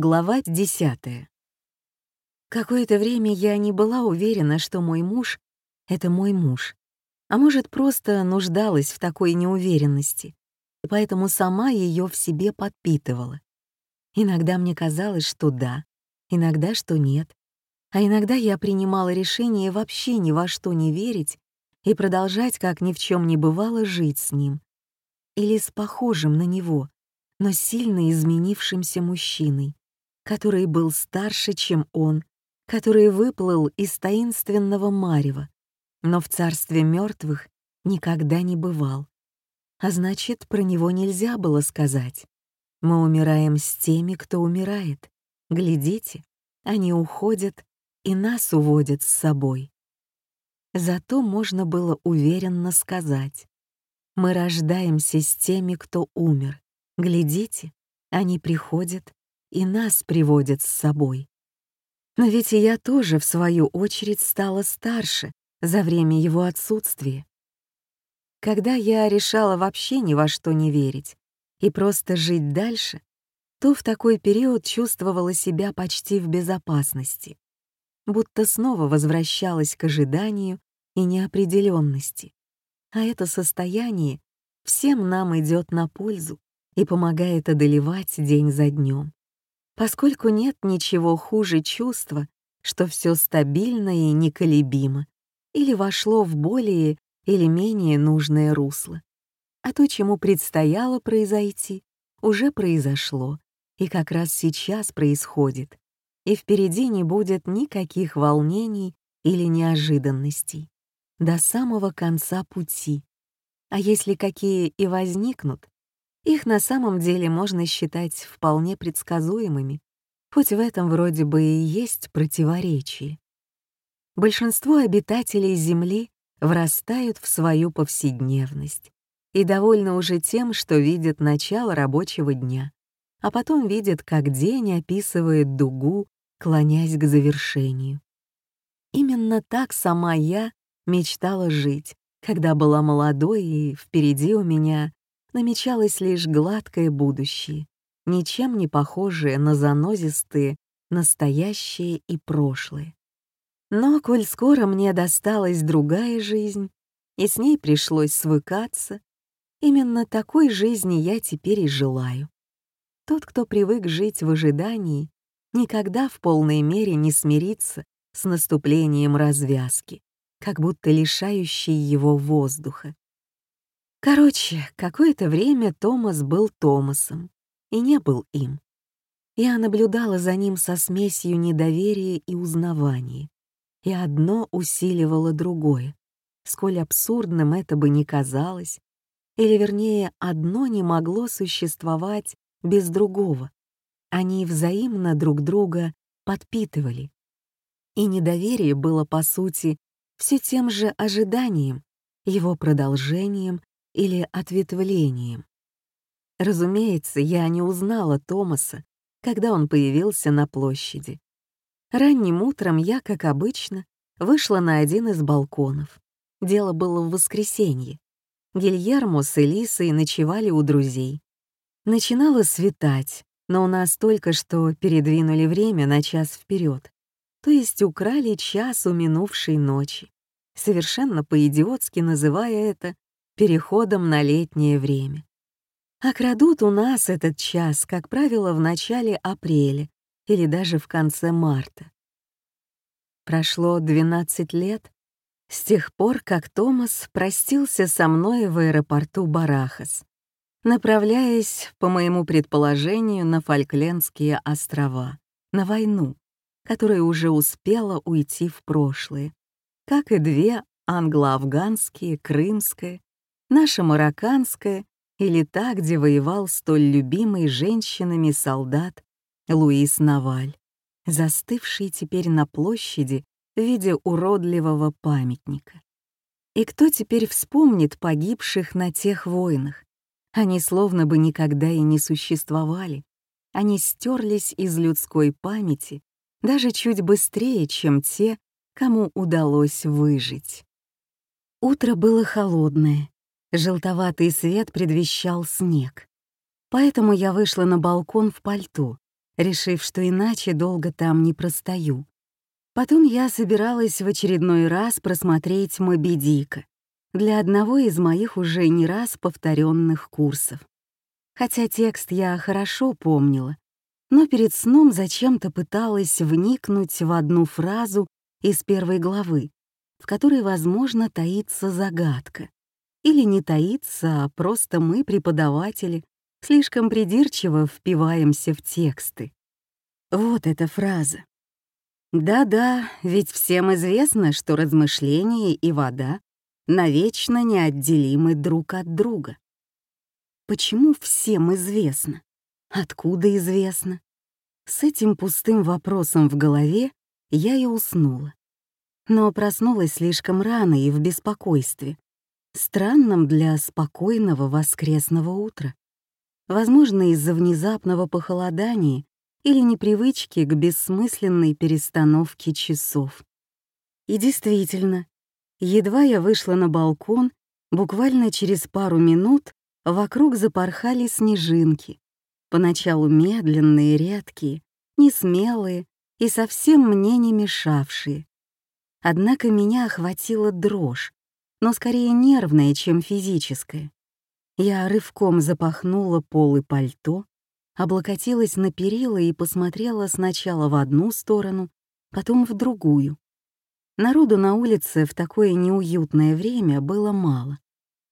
Глава 10. Какое-то время я не была уверена, что мой муж — это мой муж, а может, просто нуждалась в такой неуверенности, и поэтому сама ее в себе подпитывала. Иногда мне казалось, что да, иногда, что нет, а иногда я принимала решение вообще ни во что не верить и продолжать, как ни в чем не бывало, жить с ним. Или с похожим на него, но сильно изменившимся мужчиной который был старше, чем он, который выплыл из таинственного марева, но в царстве мертвых никогда не бывал. А значит, про него нельзя было сказать. Мы умираем с теми, кто умирает. Глядите, они уходят и нас уводят с собой. Зато можно было уверенно сказать. Мы рождаемся с теми, кто умер. Глядите, они приходят и нас приводят с собой. Но ведь и я тоже, в свою очередь, стала старше за время его отсутствия. Когда я решала вообще ни во что не верить и просто жить дальше, то в такой период чувствовала себя почти в безопасности, будто снова возвращалась к ожиданию и неопределенности. А это состояние всем нам идет на пользу и помогает одолевать день за днем поскольку нет ничего хуже чувства, что все стабильно и неколебимо, или вошло в более или менее нужное русло. А то, чему предстояло произойти, уже произошло, и как раз сейчас происходит, и впереди не будет никаких волнений или неожиданностей до самого конца пути. А если какие и возникнут, их на самом деле можно считать вполне предсказуемыми, хоть в этом вроде бы и есть противоречие. Большинство обитателей Земли врастают в свою повседневность и довольны уже тем, что видят начало рабочего дня, а потом видят, как день описывает дугу, клонясь к завершению. Именно так сама я мечтала жить, когда была молодой и впереди у меня намечалось лишь гладкое будущее, ничем не похожее на занозистые настоящее и прошлое. Но коль скоро мне досталась другая жизнь, и с ней пришлось свыкаться, именно такой жизни я теперь и желаю. Тот, кто привык жить в ожидании, никогда в полной мере не смирится с наступлением развязки, как будто лишающей его воздуха. Короче, какое-то время Томас был Томасом и не был им. Я наблюдала за ним со смесью недоверия и узнавания, и одно усиливало другое, сколь абсурдным это бы ни казалось, или вернее, одно не могло существовать без другого. Они взаимно друг друга подпитывали. И недоверие было, по сути, все тем же ожиданием, его продолжением или ответвлением. Разумеется, я не узнала Томаса, когда он появился на площади. Ранним утром я, как обычно, вышла на один из балконов. Дело было в воскресенье. Гильермо с Элисой ночевали у друзей. Начинало светать, но у нас только что передвинули время на час вперед, то есть украли час у минувшей ночи, совершенно по-идиотски называя это переходом на летнее время. А крадут у нас этот час, как правило, в начале апреля или даже в конце марта. Прошло 12 лет с тех пор, как Томас простился со мной в аэропорту Барахас, направляясь, по моему предположению, на Фольклендские острова, на войну, которая уже успела уйти в прошлое, как и две англо-афганские, крымская наша марокканская или та, где воевал столь любимый женщинами солдат Луис Наваль, застывший теперь на площади в виде уродливого памятника. И кто теперь вспомнит погибших на тех войнах? Они словно бы никогда и не существовали. Они стерлись из людской памяти даже чуть быстрее, чем те, кому удалось выжить. Утро было холодное, Желтоватый свет предвещал снег. Поэтому я вышла на балкон в пальто, решив, что иначе долго там не простою. Потом я собиралась в очередной раз просмотреть «Моби Дика» для одного из моих уже не раз повторенных курсов. Хотя текст я хорошо помнила, но перед сном зачем-то пыталась вникнуть в одну фразу из первой главы, в которой, возможно, таится загадка. Или не таится, а просто мы, преподаватели, слишком придирчиво впиваемся в тексты. Вот эта фраза. Да-да, ведь всем известно, что размышления и вода навечно неотделимы друг от друга. Почему всем известно? Откуда известно? С этим пустым вопросом в голове я и уснула. Но проснулась слишком рано и в беспокойстве, странном для спокойного воскресного утра. Возможно, из-за внезапного похолодания или непривычки к бессмысленной перестановке часов. И действительно, едва я вышла на балкон, буквально через пару минут вокруг запорхали снежинки, поначалу медленные, редкие, несмелые и совсем мне не мешавшие. Однако меня охватила дрожь, но скорее нервная, чем физическая. Я рывком запахнула полы пальто, облокотилась на перила и посмотрела сначала в одну сторону, потом в другую. Народу на улице в такое неуютное время было мало.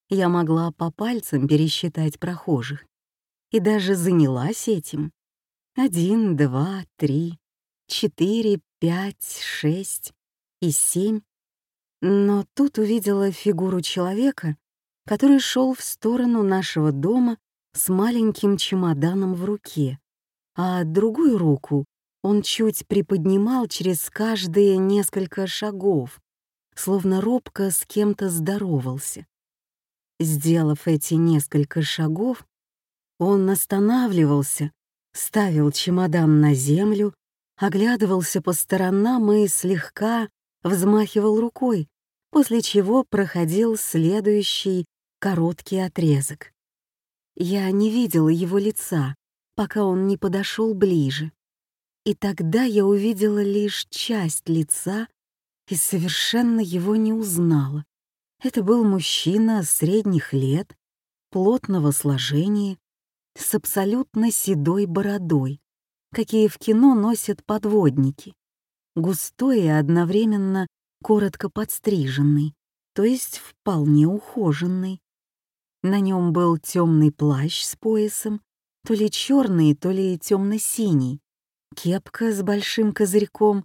Я могла по пальцам пересчитать прохожих. И даже занялась этим. Один, два, три, четыре, пять, шесть и семь. Но тут увидела фигуру человека, который шел в сторону нашего дома с маленьким чемоданом в руке, а другую руку он чуть приподнимал через каждые несколько шагов, словно робко с кем-то здоровался. Сделав эти несколько шагов, он останавливался, ставил чемодан на землю, оглядывался по сторонам и слегка взмахивал рукой, после чего проходил следующий короткий отрезок. Я не видела его лица, пока он не подошел ближе. И тогда я увидела лишь часть лица и совершенно его не узнала. Это был мужчина средних лет, плотного сложения, с абсолютно седой бородой, какие в кино носят подводники, густой и одновременно коротко подстриженный, то есть вполне ухоженный. На нем был темный плащ с поясом, то ли черный, то ли темно-синий, кепка с большим козырьком,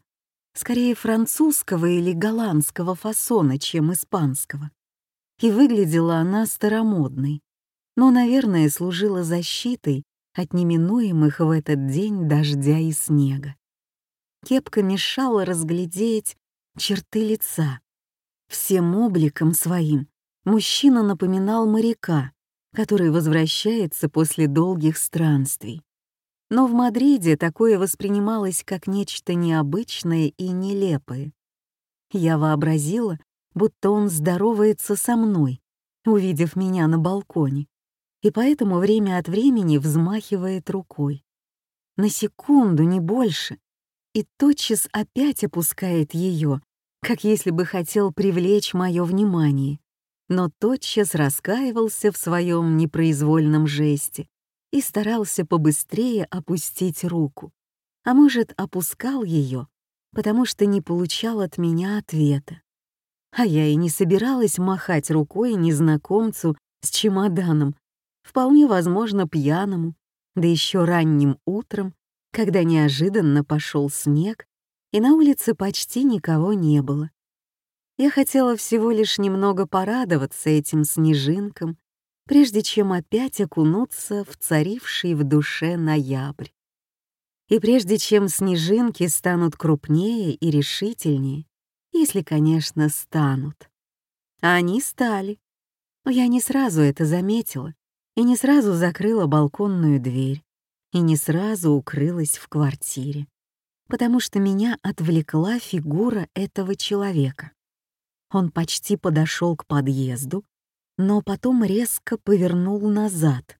скорее французского или голландского фасона, чем испанского. И выглядела она старомодной, но, наверное, служила защитой от неминуемых в этот день дождя и снега. Кепка мешала разглядеть черты лица. Всем обликом своим мужчина напоминал моряка, который возвращается после долгих странствий. Но в Мадриде такое воспринималось как нечто необычное и нелепое. Я вообразила, будто он здоровается со мной, увидев меня на балконе, и поэтому время от времени взмахивает рукой. На секунду, не больше, и тотчас опять опускает ее, как если бы хотел привлечь мое внимание, но тотчас раскаивался в своем непроизвольном жесте и старался побыстрее опустить руку, а может, опускал ее, потому что не получал от меня ответа. А я и не собиралась махать рукой незнакомцу с чемоданом, вполне возможно, пьяному, да еще ранним утром, когда неожиданно пошел снег, и на улице почти никого не было. Я хотела всего лишь немного порадоваться этим снежинкам, прежде чем опять окунуться в царивший в душе ноябрь. И прежде чем снежинки станут крупнее и решительнее, если, конечно, станут. А они стали. Но я не сразу это заметила и не сразу закрыла балконную дверь и не сразу укрылась в квартире, потому что меня отвлекла фигура этого человека. Он почти подошел к подъезду, но потом резко повернул назад.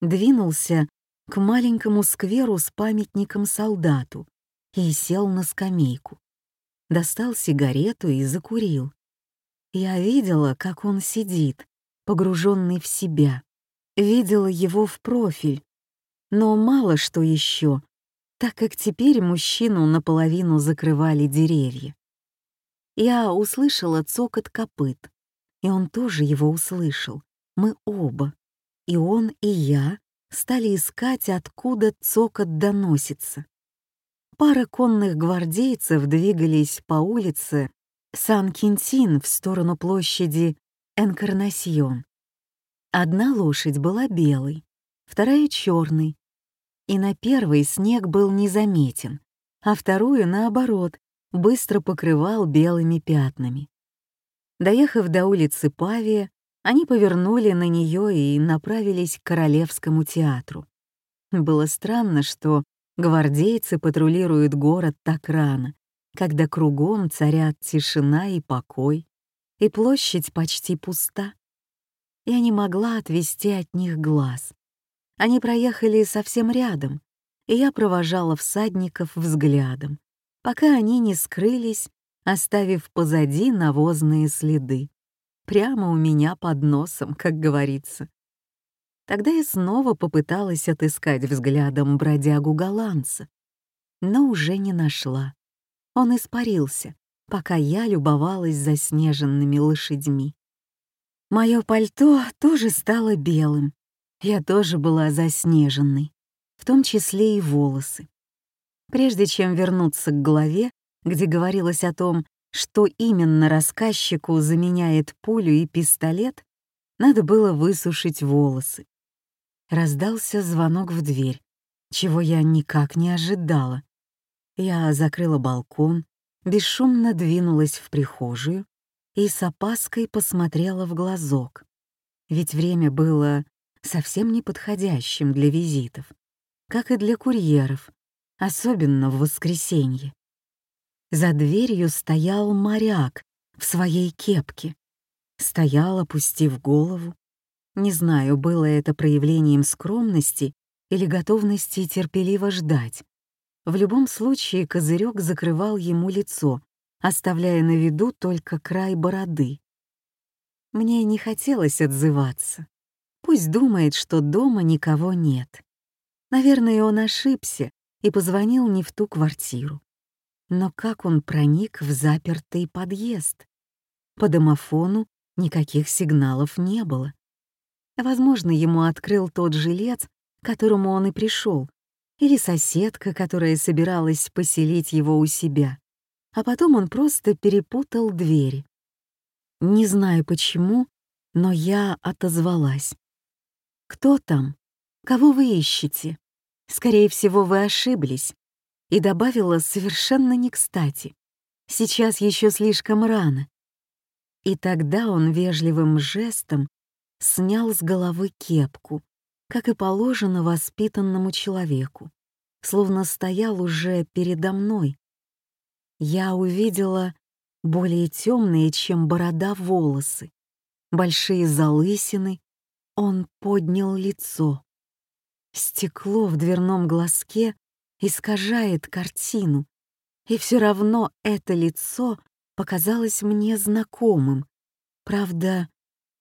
Двинулся к маленькому скверу с памятником солдату и сел на скамейку. Достал сигарету и закурил. Я видела, как он сидит, погруженный в себя. Видела его в профиль. Но мало что еще, так как теперь мужчину наполовину закрывали деревья. Я услышала цокот копыт, и он тоже его услышал. Мы оба, и он, и я, стали искать, откуда цокот доносится. Пара конных гвардейцев двигались по улице Сан-Кентин в сторону площади Энкарнасьон. Одна лошадь была белой, вторая — черной, и на первой снег был незаметен, а вторую, наоборот, быстро покрывал белыми пятнами. Доехав до улицы Павия, они повернули на нее и направились к Королевскому театру. Было странно, что гвардейцы патрулируют город так рано, когда кругом царят тишина и покой, и площадь почти пуста. Я не могла отвести от них глаз. Они проехали совсем рядом, и я провожала всадников взглядом, пока они не скрылись, оставив позади навозные следы. Прямо у меня под носом, как говорится. Тогда я снова попыталась отыскать взглядом бродягу-голландца, но уже не нашла. Он испарился, пока я любовалась заснеженными лошадьми. Мое пальто тоже стало белым. Я тоже была заснеженной, в том числе и волосы. Прежде чем вернуться к главе, где говорилось о том, что именно рассказчику заменяет пулю и пистолет, надо было высушить волосы. Раздался звонок в дверь, чего я никак не ожидала. Я закрыла балкон, бесшумно двинулась в прихожую и с опаской посмотрела в глазок. Ведь время было совсем неподходящим для визитов, как и для курьеров, особенно в воскресенье. За дверью стоял моряк в своей кепке. Стоял, опустив голову. Не знаю, было это проявлением скромности или готовности терпеливо ждать. В любом случае козырек закрывал ему лицо, оставляя на виду только край бороды. Мне не хотелось отзываться. Пусть думает, что дома никого нет. Наверное, он ошибся и позвонил не в ту квартиру. Но как он проник в запертый подъезд? По домофону никаких сигналов не было. Возможно, ему открыл тот жилец, к которому он и пришел, или соседка, которая собиралась поселить его у себя. А потом он просто перепутал двери. Не знаю почему, но я отозвалась. «Кто там? Кого вы ищете? Скорее всего, вы ошиблись». И добавила совершенно не кстати. «Сейчас еще слишком рано». И тогда он вежливым жестом снял с головы кепку, как и положено воспитанному человеку, словно стоял уже передо мной. Я увидела более темные, чем борода, волосы, большие залысины, он поднял лицо. Стекло в дверном глазке искажает картину, и все равно это лицо показалось мне знакомым, правда,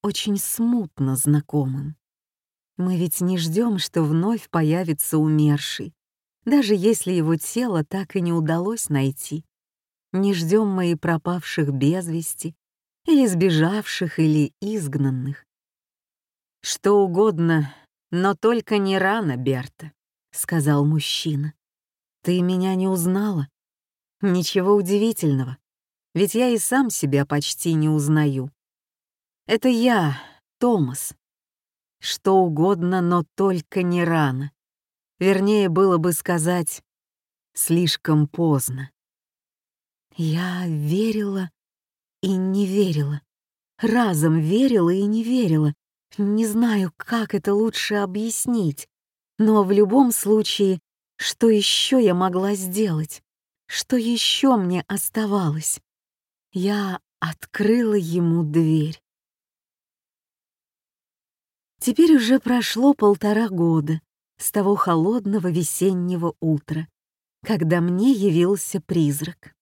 очень смутно знакомым. Мы ведь не ждем, что вновь появится умерший, даже если его тело так и не удалось найти. Не ждем мы и пропавших без вести, или сбежавших, или изгнанных. «Что угодно, но только не рано, Берта», — сказал мужчина. «Ты меня не узнала? Ничего удивительного, ведь я и сам себя почти не узнаю. Это я, Томас, что угодно, но только не рано. Вернее, было бы сказать, слишком поздно. Я верила и не верила. Разом верила и не верила. Не знаю, как это лучше объяснить. Но в любом случае, что еще я могла сделать? Что еще мне оставалось? Я открыла ему дверь. Теперь уже прошло полтора года, с того холодного весеннего утра, когда мне явился призрак.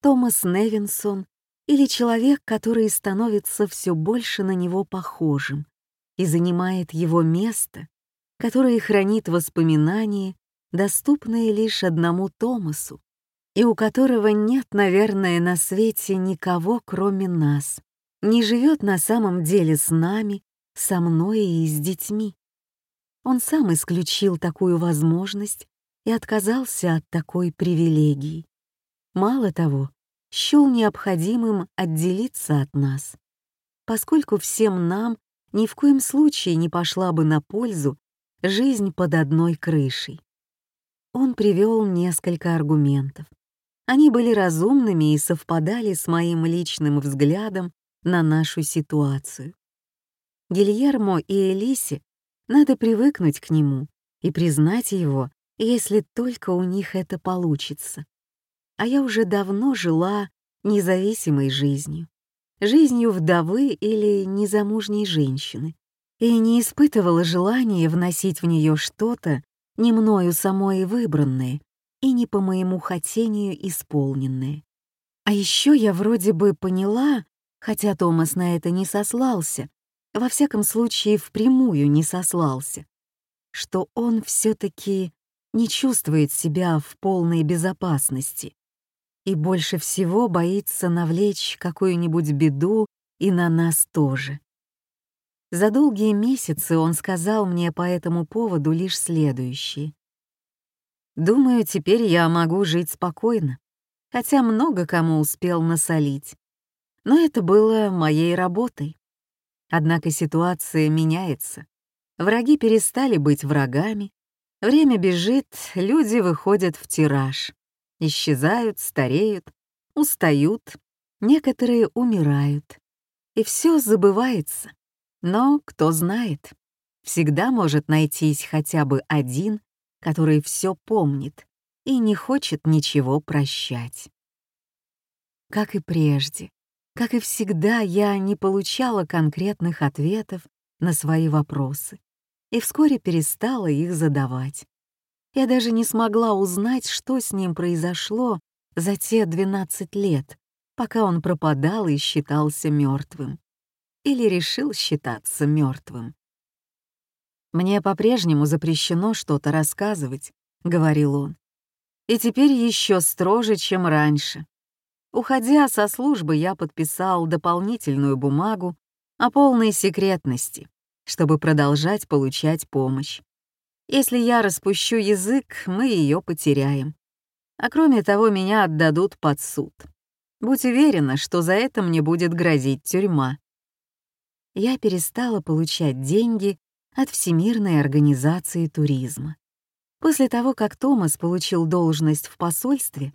Томас Невинсон или человек, который становится все больше на него похожим и занимает его место, которое хранит воспоминания, доступные лишь одному Томасу, и у которого нет, наверное, на свете никого, кроме нас, не живет на самом деле с нами, со мной и с детьми. Он сам исключил такую возможность и отказался от такой привилегии. Мало того, счел необходимым отделиться от нас, поскольку всем нам ни в коем случае не пошла бы на пользу жизнь под одной крышей. Он привел несколько аргументов. Они были разумными и совпадали с моим личным взглядом на нашу ситуацию. Гильермо и Элисе надо привыкнуть к нему и признать его, если только у них это получится. А я уже давно жила независимой жизнью, жизнью вдовы или незамужней женщины, и не испытывала желания вносить в нее что-то, не мною самой выбранное и не по моему хотению исполненное. А еще я вроде бы поняла, хотя Томас на это не сослался, во всяком случае впрямую не сослался, что он все-таки не чувствует себя в полной безопасности и больше всего боится навлечь какую-нибудь беду и на нас тоже. За долгие месяцы он сказал мне по этому поводу лишь следующее. «Думаю, теперь я могу жить спокойно, хотя много кому успел насолить. Но это было моей работой. Однако ситуация меняется. Враги перестали быть врагами, время бежит, люди выходят в тираж, исчезают, стареют, устают, некоторые умирают. И все забывается. Но кто знает, всегда может найтись хотя бы один, который все помнит и не хочет ничего прощать. Как и прежде, как и всегда, я не получала конкретных ответов на свои вопросы и вскоре перестала их задавать. Я даже не смогла узнать, что с ним произошло за те 12 лет, пока он пропадал и считался мертвым или решил считаться мертвым. «Мне по-прежнему запрещено что-то рассказывать», — говорил он. «И теперь еще строже, чем раньше. Уходя со службы, я подписал дополнительную бумагу о полной секретности, чтобы продолжать получать помощь. Если я распущу язык, мы ее потеряем. А кроме того, меня отдадут под суд. Будь уверена, что за это мне будет грозить тюрьма я перестала получать деньги от Всемирной организации туризма. После того, как Томас получил должность в посольстве,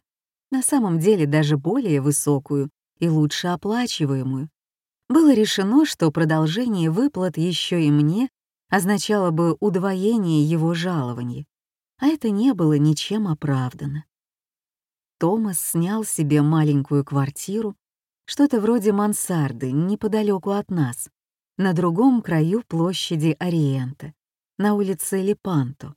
на самом деле даже более высокую и лучше оплачиваемую, было решено, что продолжение выплат еще и мне означало бы удвоение его жалования, а это не было ничем оправдано. Томас снял себе маленькую квартиру, что-то вроде мансарды, неподалеку от нас, на другом краю площади Ориента, на улице Лепанто,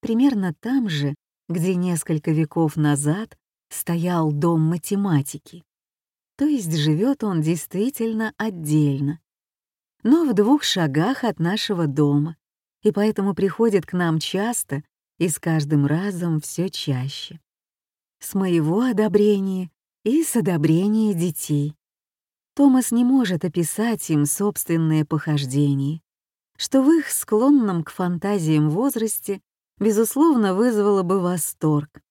примерно там же, где несколько веков назад стоял дом математики. То есть живет он действительно отдельно, но в двух шагах от нашего дома, и поэтому приходит к нам часто и с каждым разом все чаще. С моего одобрения и с одобрения детей. Томас не может описать им собственные похождения, что в их склонном к фантазиям возрасте, безусловно, вызвало бы восторг.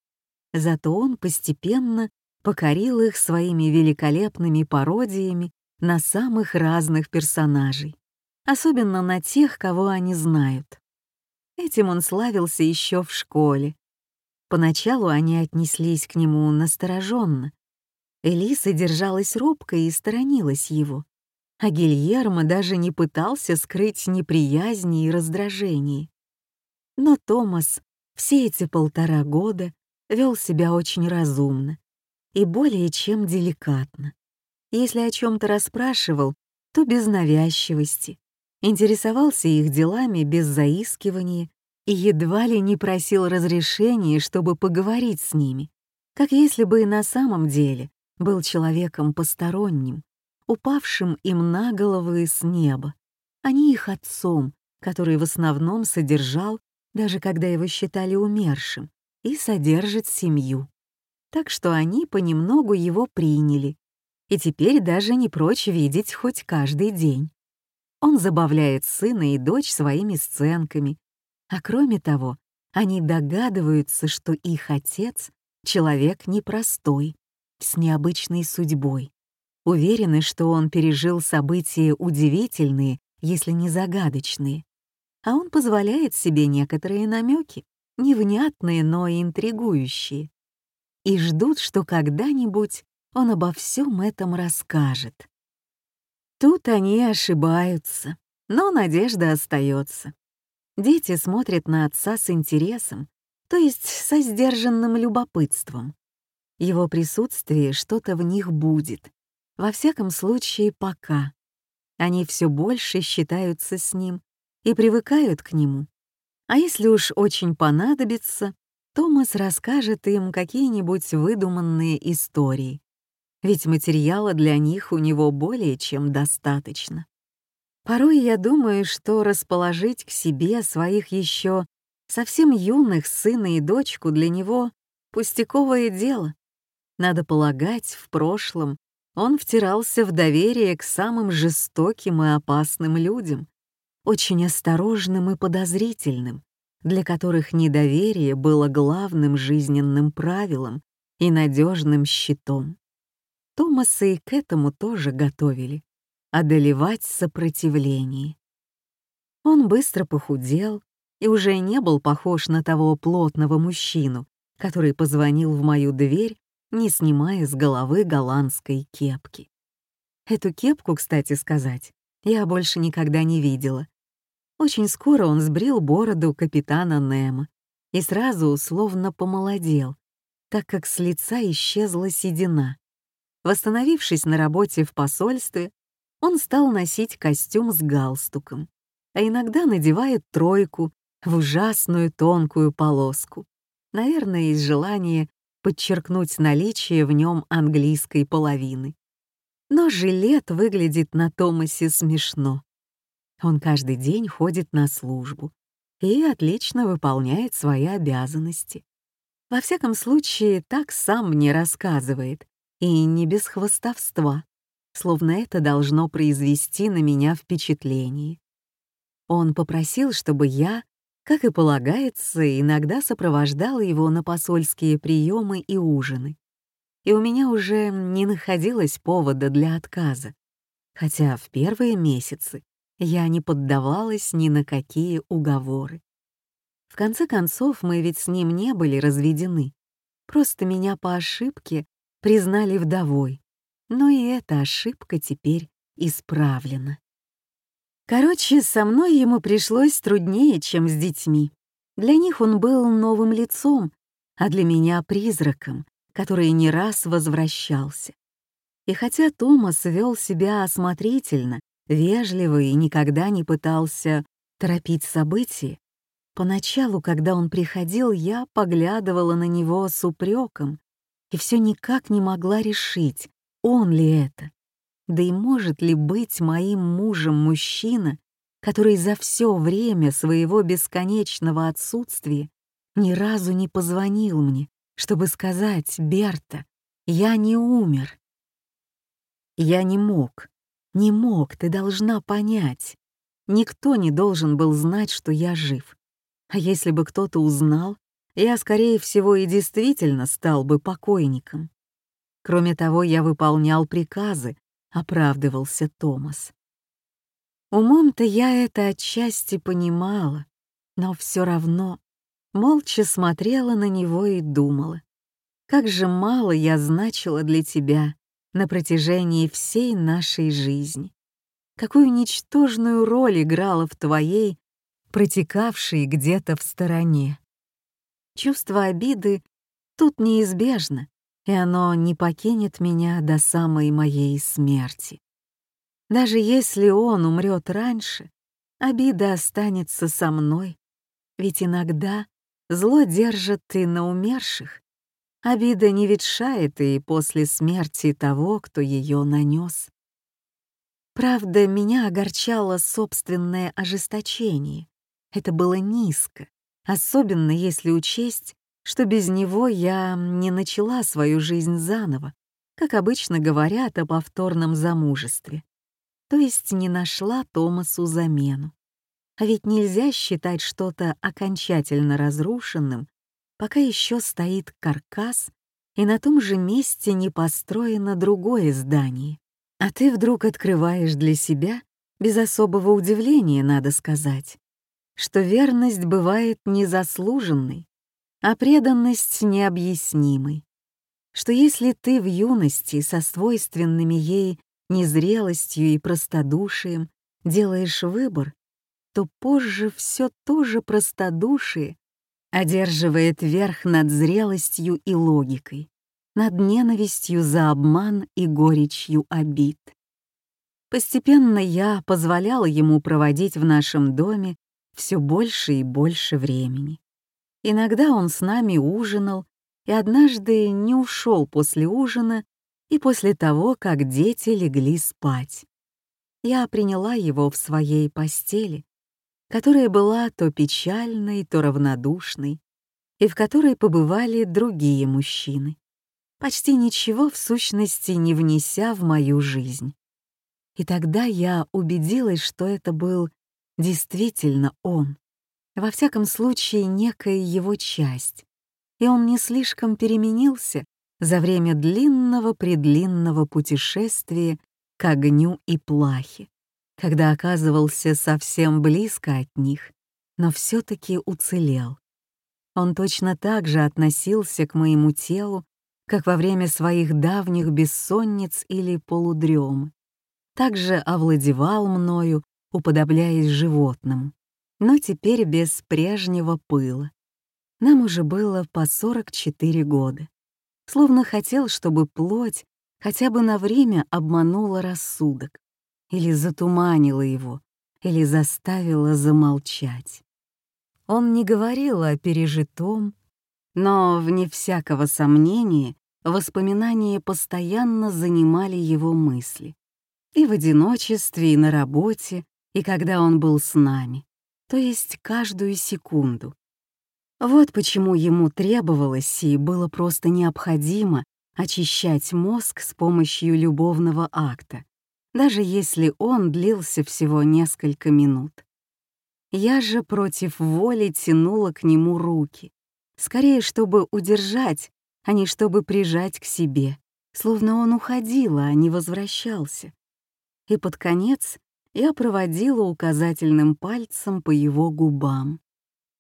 Зато он постепенно покорил их своими великолепными пародиями на самых разных персонажей, особенно на тех, кого они знают. Этим он славился еще в школе. Поначалу они отнеслись к нему настороженно, Элиса держалась робко и сторонилась его, а Гильермо даже не пытался скрыть неприязни и раздражение. Но Томас все эти полтора года вел себя очень разумно и более чем деликатно. Если о чем-то расспрашивал, то без навязчивости, интересовался их делами без заискивания и едва ли не просил разрешения, чтобы поговорить с ними, как если бы и на самом деле был человеком посторонним, упавшим им на головы с неба, а не их отцом, который в основном содержал, даже когда его считали умершим, и содержит семью. Так что они понемногу его приняли, и теперь даже не прочь видеть хоть каждый день. Он забавляет сына и дочь своими сценками, а кроме того, они догадываются, что их отец — человек непростой, с необычной судьбой. Уверены, что он пережил события удивительные, если не загадочные. А он позволяет себе некоторые намеки, невнятные, но интригующие. И ждут, что когда-нибудь он обо всем этом расскажет. Тут они ошибаются, но надежда остается. Дети смотрят на отца с интересом, то есть со сдержанным любопытством. Его присутствие что-то в них будет. Во всяком случае, пока. Они все больше считаются с ним и привыкают к нему. А если уж очень понадобится, Томас расскажет им какие-нибудь выдуманные истории. Ведь материала для них у него более чем достаточно. Порой я думаю, что расположить к себе своих еще совсем юных сына и дочку для него — пустяковое дело. Надо полагать, в прошлом он втирался в доверие к самым жестоким и опасным людям, очень осторожным и подозрительным, для которых недоверие было главным жизненным правилом и надежным щитом. Томаса и к этому тоже готовили одолевать сопротивление. Он быстро похудел и уже не был похож на того плотного мужчину, который позвонил в мою дверь, не снимая с головы голландской кепки. Эту кепку, кстати сказать, я больше никогда не видела. Очень скоро он сбрил бороду капитана Немо и сразу условно помолодел, так как с лица исчезла седина. Восстановившись на работе в посольстве, он стал носить костюм с галстуком, а иногда надевает тройку в ужасную тонкую полоску, наверное, из желания подчеркнуть наличие в нем английской половины. Но жилет выглядит на Томасе смешно. Он каждый день ходит на службу и отлично выполняет свои обязанности. Во всяком случае, так сам мне рассказывает, и не без хвостовства словно это должно произвести на меня впечатление. Он попросил, чтобы я, как и полагается, иногда сопровождала его на посольские приемы и ужины. И у меня уже не находилось повода для отказа, хотя в первые месяцы я не поддавалась ни на какие уговоры. В конце концов, мы ведь с ним не были разведены. Просто меня по ошибке признали вдовой, но и эта ошибка теперь исправлена. Короче, со мной ему пришлось труднее, чем с детьми. Для них он был новым лицом, а для меня — призраком, который не раз возвращался. И хотя Томас вел себя осмотрительно, вежливо и никогда не пытался торопить события, поначалу, когда он приходил, я поглядывала на него с упреком и все никак не могла решить, он ли это? Да и может ли быть моим мужем мужчина, который за все время своего бесконечного отсутствия ни разу не позвонил мне, чтобы сказать «Берта, я не умер». Я не мог, не мог, ты должна понять. Никто не должен был знать, что я жив. А если бы кто-то узнал, я, скорее всего, и действительно стал бы покойником. Кроме того, я выполнял приказы, оправдывался Томас. Умом-то я это отчасти понимала, но все равно молча смотрела на него и думала, как же мало я значила для тебя на протяжении всей нашей жизни, какую ничтожную роль играла в твоей, протекавшей где-то в стороне. Чувство обиды тут неизбежно, и оно не покинет меня до самой моей смерти. Даже если он умрет раньше, обида останется со мной, Ведь иногда зло держит и на умерших. Обида не ветшает и после смерти того, кто ее нанес. Правда, меня огорчало собственное ожесточение. Это было низко, особенно если учесть, что без него я не начала свою жизнь заново, как обычно говорят о повторном замужестве. То есть не нашла Томасу замену. А ведь нельзя считать что-то окончательно разрушенным, пока еще стоит каркас, и на том же месте не построено другое здание. А ты вдруг открываешь для себя, без особого удивления, надо сказать, что верность бывает незаслуженной, а преданность необъяснимой. Что если ты в юности со свойственными ей незрелостью и простодушием делаешь выбор, то позже все то же простодушие одерживает верх над зрелостью и логикой, над ненавистью за обман и горечью обид. Постепенно я позволяла ему проводить в нашем доме все больше и больше времени. Иногда он с нами ужинал, и однажды не ушел после ужина и после того, как дети легли спать. Я приняла его в своей постели, которая была то печальной, то равнодушной, и в которой побывали другие мужчины, почти ничего в сущности не внеся в мою жизнь. И тогда я убедилась, что это был действительно он. Во всяком случае, некая его часть. И он не слишком переменился за время длинного-предлинного путешествия к огню и плахе, когда оказывался совсем близко от них, но все таки уцелел. Он точно так же относился к моему телу, как во время своих давних бессонниц или полудремы. Также овладевал мною, уподобляясь животному, но теперь без прежнего пыла. Нам уже было по 44 года. Словно хотел, чтобы плоть хотя бы на время обманула рассудок, или затуманила его, или заставила замолчать. Он не говорил о пережитом, но, вне всякого сомнения, воспоминания постоянно занимали его мысли. И в одиночестве, и на работе, и когда он был с нами, то есть каждую секунду. Вот почему ему требовалось и было просто необходимо очищать мозг с помощью любовного акта, даже если он длился всего несколько минут. Я же против воли тянула к нему руки, скорее, чтобы удержать, а не чтобы прижать к себе, словно он уходил, а не возвращался. И под конец я проводила указательным пальцем по его губам.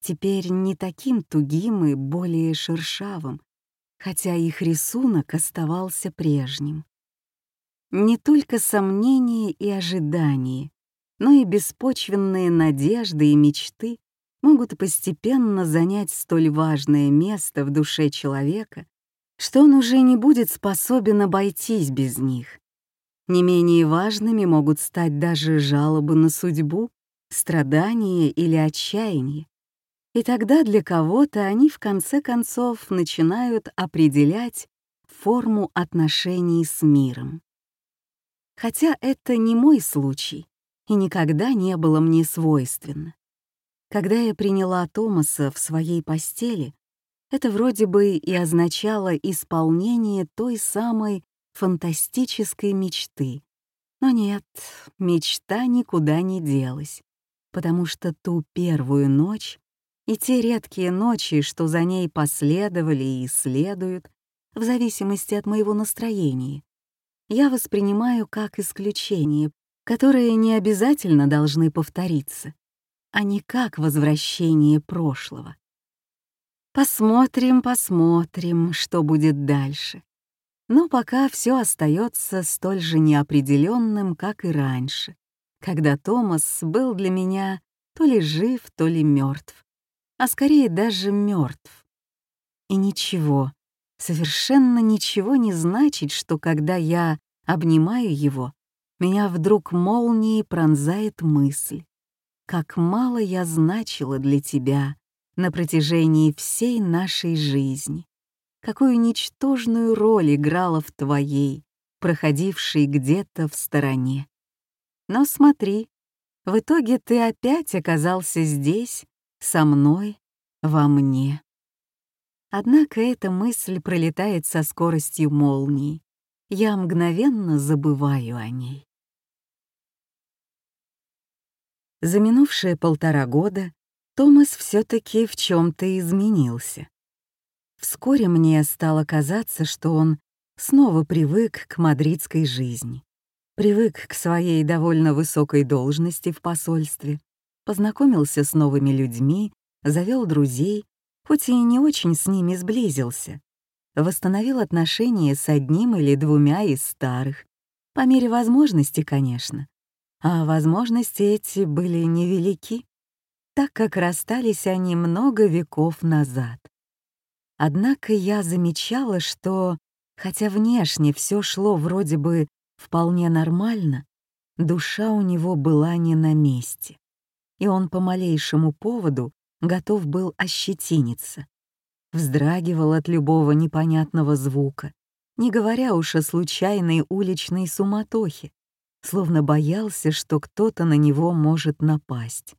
Теперь не таким тугим и более шершавым, хотя их рисунок оставался прежним. Не только сомнения и ожидания, но и беспочвенные надежды и мечты могут постепенно занять столь важное место в душе человека, что он уже не будет способен обойтись без них. Не менее важными могут стать даже жалобы на судьбу, страдания или отчаяние. И тогда для кого-то они в конце концов начинают определять форму отношений с миром. Хотя это не мой случай и никогда не было мне свойственно. Когда я приняла Томаса в своей постели, это вроде бы и означало исполнение той самой фантастической мечты. Но нет, мечта никуда не делась, потому что ту первую ночь и те редкие ночи, что за ней последовали и следуют, в зависимости от моего настроения, я воспринимаю как исключение, которые не обязательно должны повториться, а не как возвращение прошлого. Посмотрим, посмотрим, что будет дальше. Но пока все остается столь же неопределенным, как и раньше, когда Томас был для меня то ли жив, то ли мертв, а скорее даже мертв. И ничего, совершенно ничего не значит, что когда я обнимаю его, меня вдруг молнией пронзает мысль. Как мало я значила для тебя, на протяжении всей нашей жизни. Какую ничтожную роль играла в твоей, проходившей где-то в стороне. Но смотри, в итоге ты опять оказался здесь, со мной, во мне. Однако эта мысль пролетает со скоростью молнии. Я мгновенно забываю о ней. За минувшие полтора года Томас все-таки в чем-то изменился. Вскоре мне стало казаться, что он снова привык к мадридской жизни, привык к своей довольно высокой должности в посольстве, познакомился с новыми людьми, завел друзей, хоть и не очень с ними сблизился, восстановил отношения с одним или двумя из старых, по мере возможности, конечно, а возможности эти были невелики, так как расстались они много веков назад. Однако я замечала, что, хотя внешне все шло вроде бы вполне нормально, душа у него была не на месте, и он по малейшему поводу готов был ощетиниться, вздрагивал от любого непонятного звука, не говоря уж о случайной уличной суматохе, словно боялся, что кто-то на него может напасть.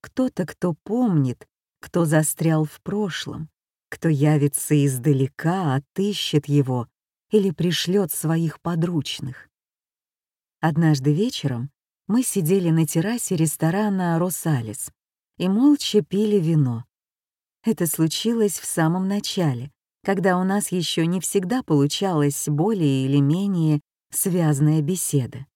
Кто-то, кто помнит, кто застрял в прошлом, кто явится издалека, отыщет его или пришлет своих подручных. Однажды вечером мы сидели на террасе ресторана «Росалис» и молча пили вино. Это случилось в самом начале, когда у нас еще не всегда получалась более или менее связная беседа.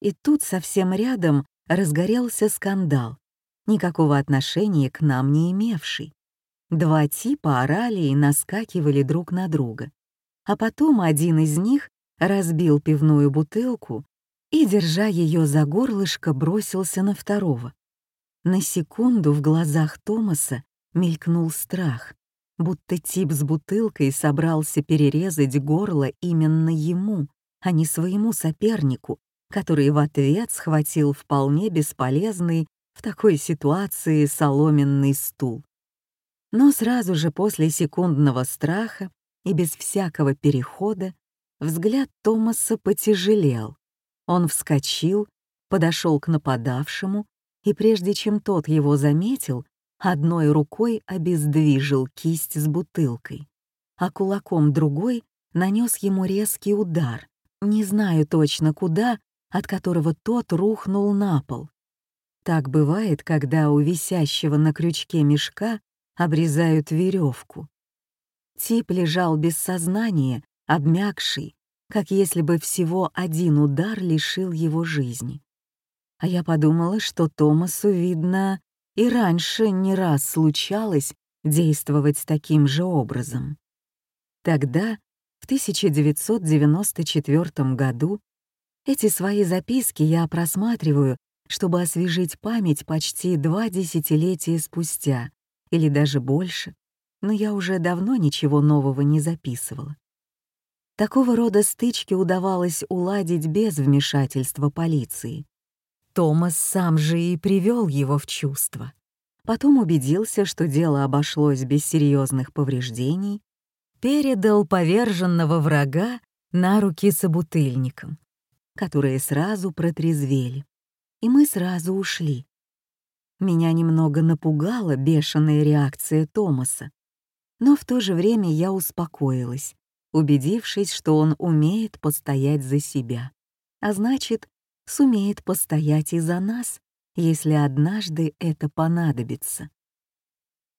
И тут совсем рядом разгорелся скандал, никакого отношения к нам не имевший. Два типа орали и наскакивали друг на друга. А потом один из них разбил пивную бутылку и, держа ее за горлышко, бросился на второго. На секунду в глазах Томаса мелькнул страх, будто тип с бутылкой собрался перерезать горло именно ему, а не своему сопернику, который в ответ схватил вполне бесполезный в такой ситуации соломенный стул. Но сразу же после секундного страха и без всякого перехода взгляд Томаса потяжелел. Он вскочил, подошел к нападавшему, и прежде чем тот его заметил, одной рукой обездвижил кисть с бутылкой, а кулаком другой нанес ему резкий удар, не знаю точно куда, от которого тот рухнул на пол. Так бывает, когда у висящего на крючке мешка обрезают веревку. Тип лежал без сознания, обмякший, как если бы всего один удар лишил его жизни. А я подумала, что Томасу, видно, и раньше не раз случалось действовать таким же образом. Тогда, в 1994 году, эти свои записки я просматриваю, чтобы освежить память почти два десятилетия спустя, или даже больше, но я уже давно ничего нового не записывала. Такого рода стычки удавалось уладить без вмешательства полиции. Томас сам же и привел его в чувство. Потом убедился, что дело обошлось без серьезных повреждений, передал поверженного врага на руки собутыльникам, которые сразу протрезвели. И мы сразу ушли. Меня немного напугала бешеная реакция Томаса, но в то же время я успокоилась, убедившись, что он умеет постоять за себя, а значит, сумеет постоять и за нас, если однажды это понадобится.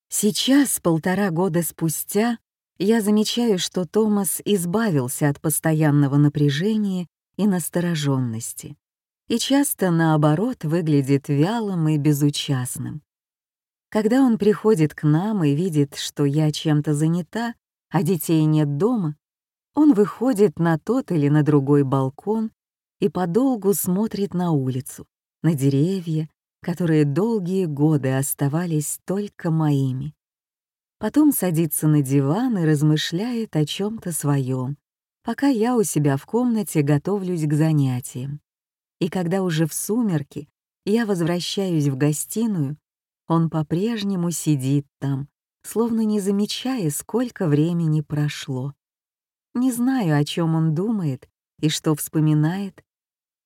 Сейчас, полтора года спустя, я замечаю, что Томас избавился от постоянного напряжения и настороженности, и часто, наоборот, выглядит вялым и безучастным. Когда он приходит к нам и видит, что я чем-то занята, а детей нет дома, он выходит на тот или на другой балкон и подолгу смотрит на улицу, на деревья, которые долгие годы оставались только моими. Потом садится на диван и размышляет о чем то своем, пока я у себя в комнате готовлюсь к занятиям. И когда уже в сумерки я возвращаюсь в гостиную, Он по-прежнему сидит там, словно не замечая, сколько времени прошло. Не знаю, о чем он думает и что вспоминает.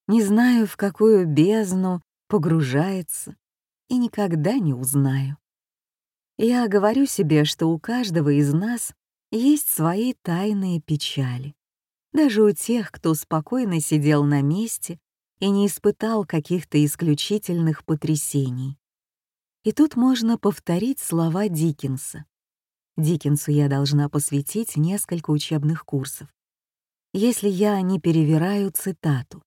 Не знаю, в какую бездну погружается, и никогда не узнаю. Я говорю себе, что у каждого из нас есть свои тайные печали. Даже у тех, кто спокойно сидел на месте и не испытал каких-то исключительных потрясений. И тут можно повторить слова Диккенса. Диккенсу я должна посвятить несколько учебных курсов. Если я не перевираю цитату.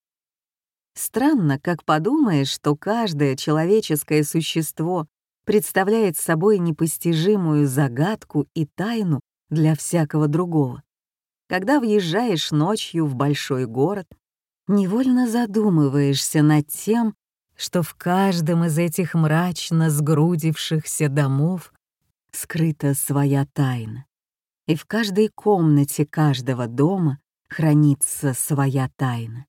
Странно, как подумаешь, что каждое человеческое существо представляет собой непостижимую загадку и тайну для всякого другого. Когда въезжаешь ночью в большой город, невольно задумываешься над тем, что в каждом из этих мрачно сгрудившихся домов скрыта своя тайна. И в каждой комнате каждого дома хранится своя тайна.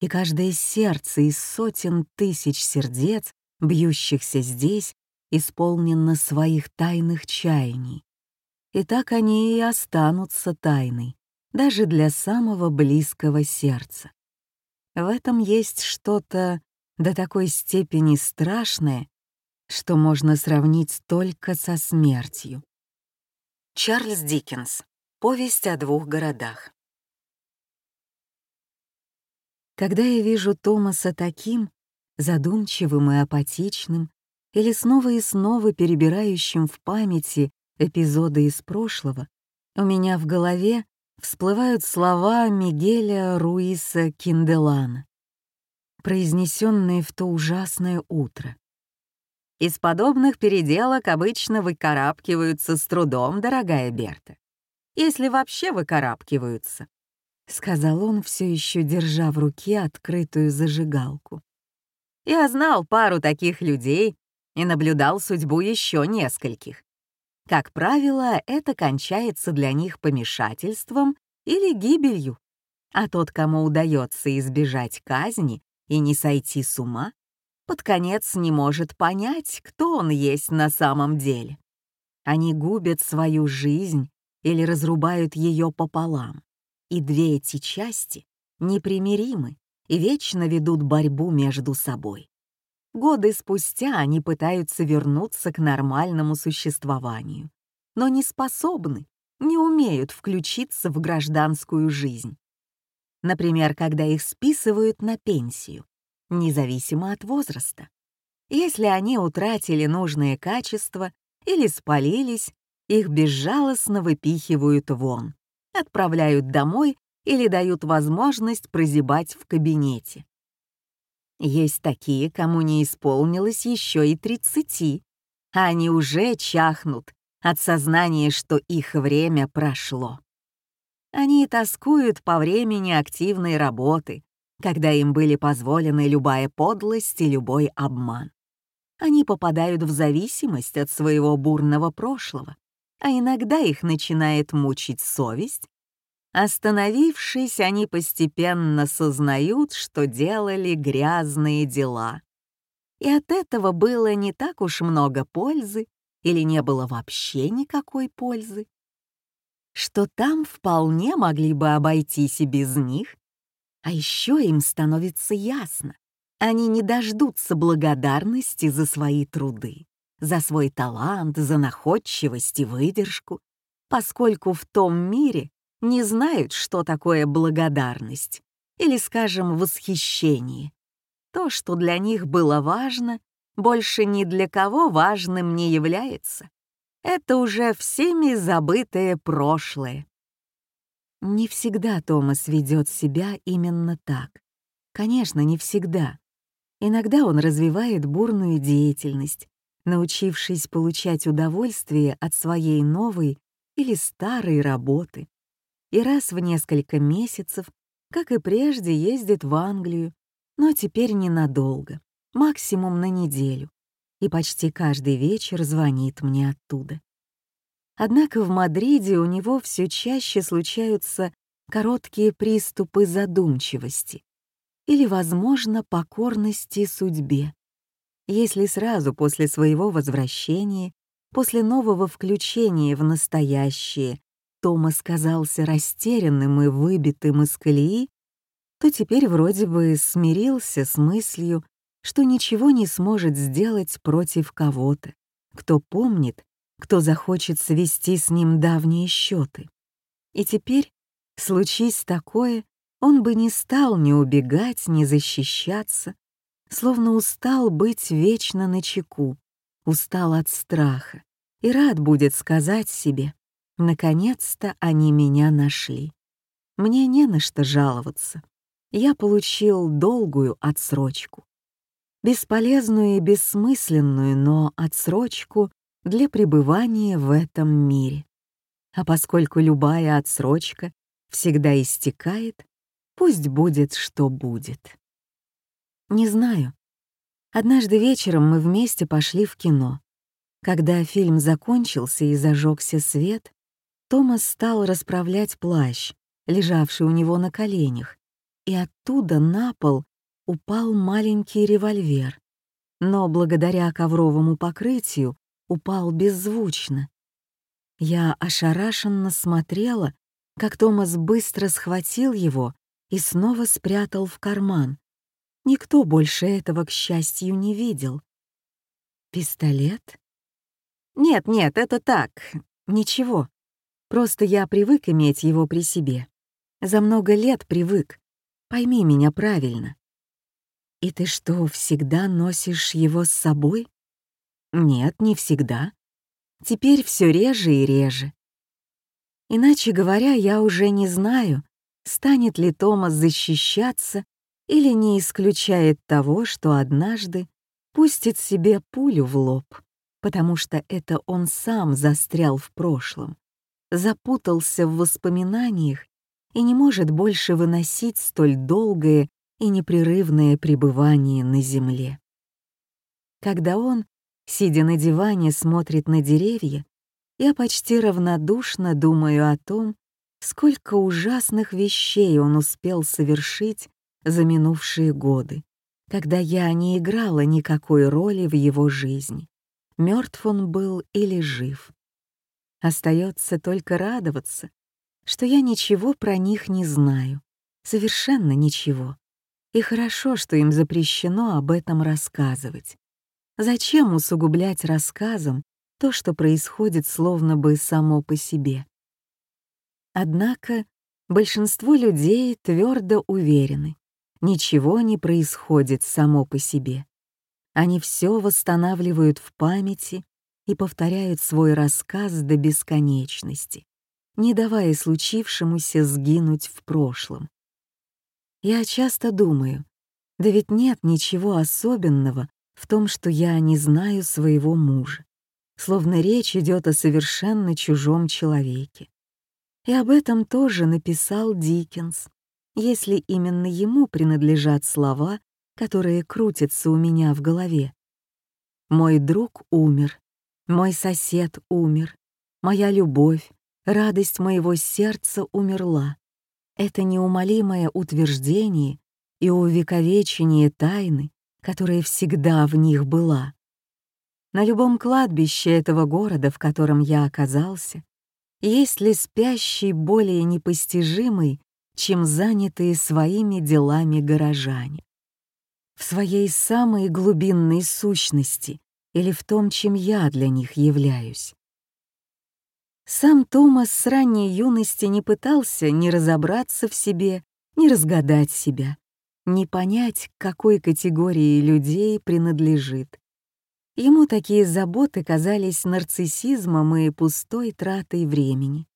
И каждое сердце из сотен тысяч сердец, бьющихся здесь, исполнено своих тайных чаяний. И так они и останутся тайной, даже для самого близкого сердца. В этом есть что-то до такой степени страшное, что можно сравнить только со смертью. Чарльз Диккенс. Повесть о двух городах. Когда я вижу Томаса таким, задумчивым и апатичным, или снова и снова перебирающим в памяти эпизоды из прошлого, у меня в голове всплывают слова Мигеля Руиса Кинделана, произнесенные в то ужасное утро. Из подобных переделок обычно выкарабкиваются с трудом, дорогая Берта. Если вообще выкарабкиваются, — сказал он, все еще держа в руке открытую зажигалку. Я знал пару таких людей, и наблюдал судьбу еще нескольких. Как правило, это кончается для них помешательством или гибелью, а тот, кому удается избежать казни и не сойти с ума, под конец не может понять, кто он есть на самом деле. Они губят свою жизнь или разрубают ее пополам, и две эти части непримиримы и вечно ведут борьбу между собой. Годы спустя они пытаются вернуться к нормальному существованию, но не способны, не умеют включиться в гражданскую жизнь. Например, когда их списывают на пенсию, независимо от возраста. Если они утратили нужные качества или спалились, их безжалостно выпихивают вон, отправляют домой или дают возможность прозябать в кабинете. Есть такие, кому не исполнилось еще и тридцати, а они уже чахнут от сознания, что их время прошло. Они тоскуют по времени активной работы, когда им были позволены любая подлость и любой обман. Они попадают в зависимость от своего бурного прошлого, а иногда их начинает мучить совесть Остановившись, они постепенно сознают, что делали грязные дела. И от этого было не так уж много пользы или не было вообще никакой пользы. Что там вполне могли бы обойтись и без них. А еще им становится ясно, они не дождутся благодарности за свои труды, за свой талант, за находчивость и выдержку, поскольку в том мире не знают, что такое благодарность или, скажем, восхищение. То, что для них было важно, больше ни для кого важным не является. Это уже всеми забытое прошлое. Не всегда Томас ведет себя именно так. Конечно, не всегда. Иногда он развивает бурную деятельность, научившись получать удовольствие от своей новой или старой работы и раз в несколько месяцев, как и прежде, ездит в Англию, но теперь ненадолго, максимум на неделю, и почти каждый вечер звонит мне оттуда. Однако в Мадриде у него все чаще случаются короткие приступы задумчивости или, возможно, покорности судьбе. Если сразу после своего возвращения, после нового включения в настоящее, Томас казался растерянным и выбитым из колеи, то теперь вроде бы смирился с мыслью, что ничего не сможет сделать против кого-то, кто помнит, кто захочет свести с ним давние счеты. И теперь, случись такое, он бы не стал ни убегать, ни защищаться, словно устал быть вечно на чеку, устал от страха и рад будет сказать себе, наконец-то они меня нашли. Мне не на что жаловаться. Я получил долгую отсрочку. Бесполезную и бессмысленную, но отсрочку для пребывания в этом мире. А поскольку любая отсрочка всегда истекает, пусть будет, что будет. Не знаю. Однажды вечером мы вместе пошли в кино. Когда фильм закончился и зажегся свет, Томас стал расправлять плащ, лежавший у него на коленях, и оттуда на пол упал маленький револьвер. Но благодаря ковровому покрытию упал беззвучно. Я ошарашенно смотрела, как Томас быстро схватил его и снова спрятал в карман. Никто больше этого, к счастью, не видел. Пистолет? Нет-нет, это так, ничего. Просто я привык иметь его при себе. За много лет привык. Пойми меня правильно. И ты что, всегда носишь его с собой? Нет, не всегда. Теперь все реже и реже. Иначе говоря, я уже не знаю, станет ли Томас защищаться или не исключает того, что однажды пустит себе пулю в лоб, потому что это он сам застрял в прошлом, запутался в воспоминаниях и не может больше выносить столь долгое и непрерывное пребывание на земле. Когда он, сидя на диване, смотрит на деревья, я почти равнодушно думаю о том, сколько ужасных вещей он успел совершить за минувшие годы, когда я не играла никакой роли в его жизни, мертв он был или жив. Остается только радоваться, что я ничего про них не знаю, совершенно ничего. И хорошо, что им запрещено об этом рассказывать. Зачем усугублять рассказом то, что происходит словно бы само по себе? Однако большинство людей твердо уверены, ничего не происходит само по себе. Они все восстанавливают в памяти и повторяют свой рассказ до бесконечности, не давая случившемуся сгинуть в прошлом. Я часто думаю, да ведь нет ничего особенного в том, что я не знаю своего мужа, словно речь идет о совершенно чужом человеке. И об этом тоже написал Диккенс, если именно ему принадлежат слова, которые крутятся у меня в голове. «Мой друг умер, мой сосед умер, моя любовь, радость моего сердца умерла. Это неумолимое утверждение и увековечение тайны, которая всегда в них была. На любом кладбище этого города, в котором я оказался, есть ли спящий более непостижимый, чем занятые своими делами горожане? В своей самой глубинной сущности или в том, чем я для них являюсь. Сам Томас с ранней юности не пытался ни разобраться в себе, ни разгадать себя, ни понять, к какой категории людей принадлежит. Ему такие заботы казались нарциссизмом и пустой тратой времени.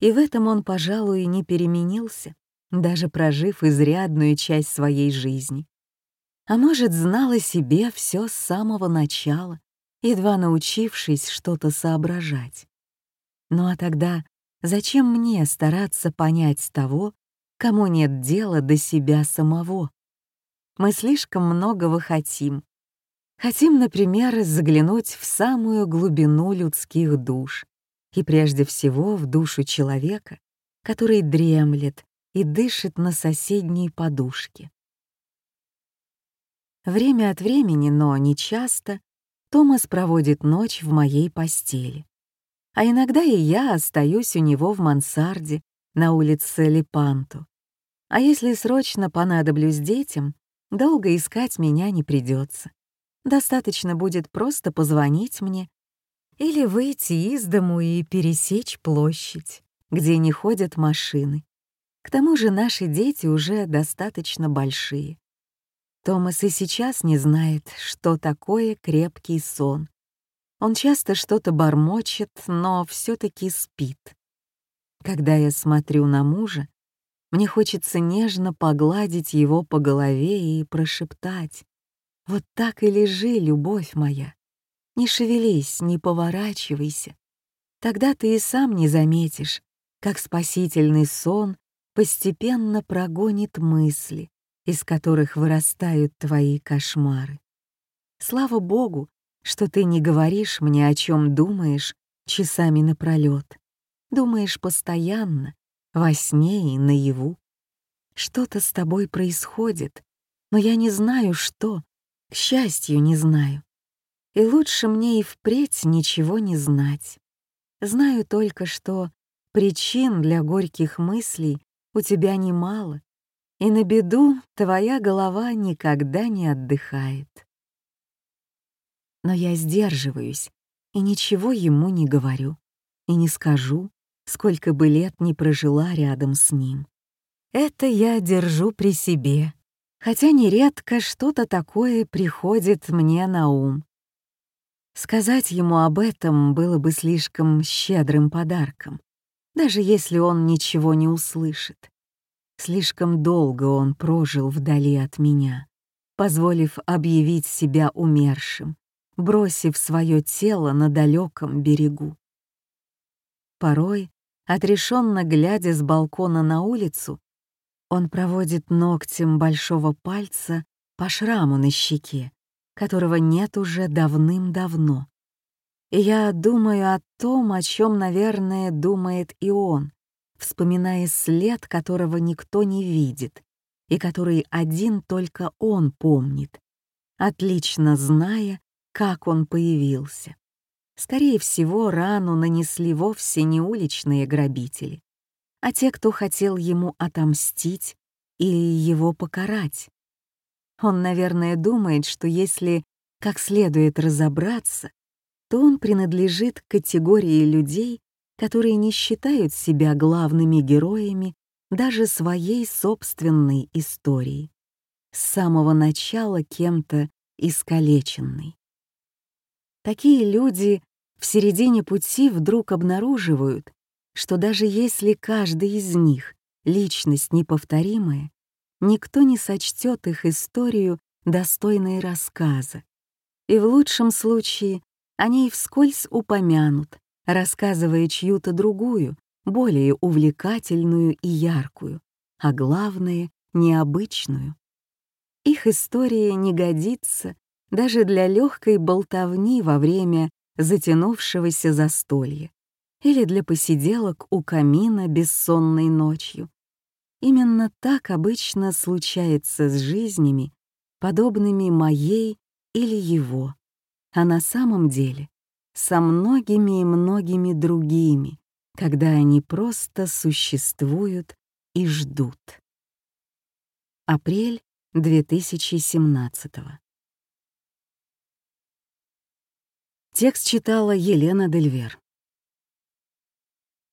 И в этом он, пожалуй, не переменился, даже прожив изрядную часть своей жизни а может, знал о себе все с самого начала, едва научившись что-то соображать. Ну а тогда зачем мне стараться понять того, кому нет дела до себя самого? Мы слишком многого хотим. Хотим, например, заглянуть в самую глубину людских душ, и прежде всего в душу человека, который дремлет и дышит на соседней подушке. Время от времени, но не часто, Томас проводит ночь в моей постели. А иногда и я остаюсь у него в мансарде на улице Лепанту. А если срочно понадоблюсь детям, долго искать меня не придется. Достаточно будет просто позвонить мне или выйти из дому и пересечь площадь, где не ходят машины. К тому же наши дети уже достаточно большие. Томас и сейчас не знает, что такое крепкий сон. Он часто что-то бормочет, но все таки спит. Когда я смотрю на мужа, мне хочется нежно погладить его по голове и прошептать. «Вот так и лежи, любовь моя. Не шевелись, не поворачивайся. Тогда ты и сам не заметишь, как спасительный сон постепенно прогонит мысли, из которых вырастают твои кошмары. Слава Богу, что ты не говоришь мне, о чем думаешь часами напролет. Думаешь постоянно, во сне и наяву. Что-то с тобой происходит, но я не знаю, что, к счастью, не знаю. И лучше мне и впредь ничего не знать. Знаю только, что причин для горьких мыслей у тебя немало, и на беду твоя голова никогда не отдыхает. Но я сдерживаюсь и ничего ему не говорю, и не скажу, сколько бы лет не прожила рядом с ним. Это я держу при себе, хотя нередко что-то такое приходит мне на ум. Сказать ему об этом было бы слишком щедрым подарком, даже если он ничего не услышит. Слишком долго он прожил вдали от меня, позволив объявить себя умершим, бросив свое тело на далеком берегу. Порой, отрешенно глядя с балкона на улицу, он проводит ногтем большого пальца по шраму на щеке, которого нет уже давным-давно. И я думаю о том, о чем, наверное, думает и он, вспоминая след, которого никто не видит, и который один только он помнит, отлично зная, как он появился. Скорее всего, рану нанесли вовсе не уличные грабители, а те, кто хотел ему отомстить или его покарать. Он, наверное, думает, что если как следует разобраться, то он принадлежит к категории людей, которые не считают себя главными героями даже своей собственной истории, с самого начала кем-то искалеченный. Такие люди в середине пути вдруг обнаруживают, что даже если каждый из них — личность неповторимая, никто не сочтет их историю достойной рассказа. И в лучшем случае они и вскользь упомянут, рассказывая чью-то другую, более увлекательную и яркую, а главное — необычную. Их история не годится даже для легкой болтовни во время затянувшегося застолья или для посиделок у камина бессонной ночью. Именно так обычно случается с жизнями, подобными моей или его, а на самом деле со многими и многими другими, когда они просто существуют и ждут. Апрель 2017 Текст читала Елена Дельвер.